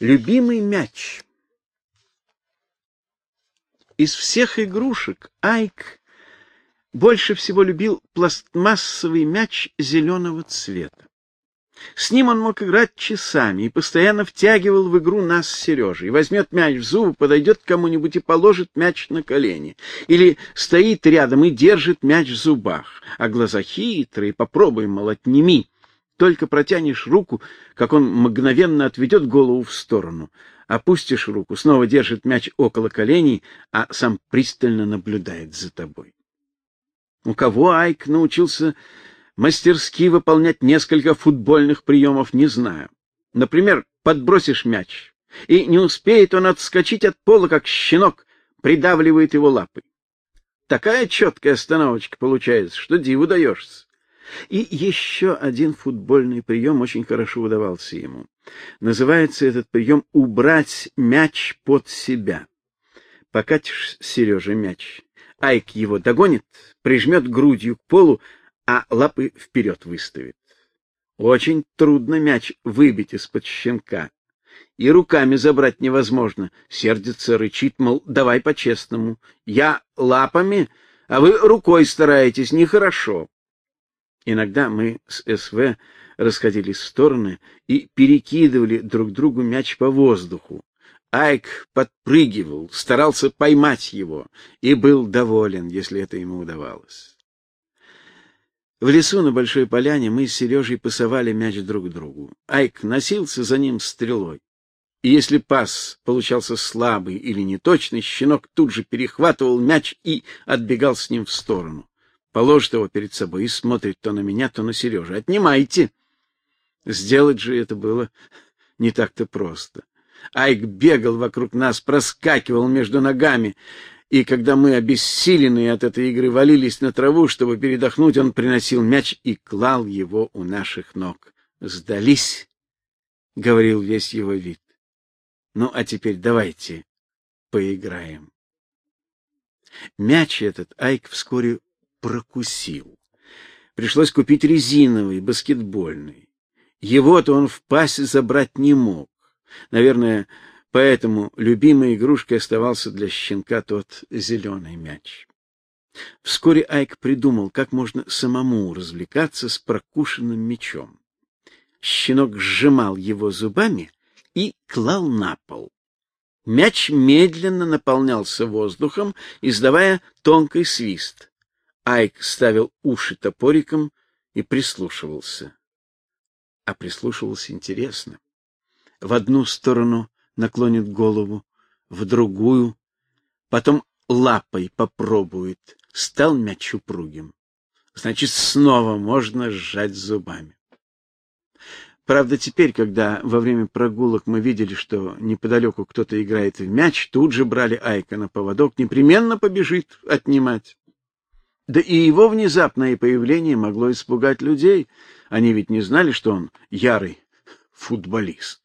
Любимый мяч. Из всех игрушек Айк больше всего любил пластмассовый мяч зеленого цвета. С ним он мог играть часами и постоянно втягивал в игру нас с Сережей. Возьмет мяч в зубы, подойдет к кому-нибудь и положит мяч на колени. Или стоит рядом и держит мяч в зубах. А глаза хитрые, попробуй, мол, отними. Только протянешь руку, как он мгновенно отведет голову в сторону. Опустишь руку, снова держит мяч около коленей, а сам пристально наблюдает за тобой. У кого Айк научился мастерски выполнять несколько футбольных приемов, не знаю. Например, подбросишь мяч, и не успеет он отскочить от пола, как щенок придавливает его лапой. Такая четкая остановочка получается, что диву даешься. И еще один футбольный прием очень хорошо удавался ему. Называется этот прием «убрать мяч под себя». Покатишь, Сережа, мяч. Айк его догонит, прижмет грудью к полу, а лапы вперед выставит. Очень трудно мяч выбить из-под щенка. И руками забрать невозможно. Сердится, рычит, мол, давай по-честному. Я лапами, а вы рукой стараетесь, нехорошо. Иногда мы с СВ расходились в стороны и перекидывали друг другу мяч по воздуху. Айк подпрыгивал, старался поймать его и был доволен, если это ему удавалось. В лесу на большой поляне мы с Сережей пасовали мяч друг другу. Айк носился за ним стрелой. И если пас получался слабый или неточный, щенок тут же перехватывал мяч и отбегал с ним в сторону положит его перед собой и смотрит то на меня, то на Сережу. Отнимайте. Сделать же это было не так-то просто. Айк бегал вокруг нас, проскакивал между ногами, и когда мы, обессиленные от этой игры, валились на траву, чтобы передохнуть, он приносил мяч и клал его у наших ног. «Сдались», — говорил весь его вид. «Ну, а теперь давайте поиграем». Мяч этот Айк вскоре прокусил. Пришлось купить резиновый, баскетбольный. Его-то он в пасе забрать не мог. Наверное, поэтому любимой игрушкой оставался для щенка тот зеленый мяч. Вскоре Айк придумал, как можно самому развлекаться с прокушенным мячом. Щенок сжимал его зубами и клал на пол. Мяч медленно наполнялся воздухом, издавая тонкий свист. Айк ставил уши топориком и прислушивался. А прислушивался интересно. В одну сторону наклонит голову, в другую, потом лапой попробует. Стал мяч упругим. Значит, снова можно сжать зубами. Правда, теперь, когда во время прогулок мы видели, что неподалеку кто-то играет в мяч, тут же брали Айка на поводок, непременно побежит отнимать. Да и его внезапное появление могло испугать людей. Они ведь не знали, что он ярый футболист.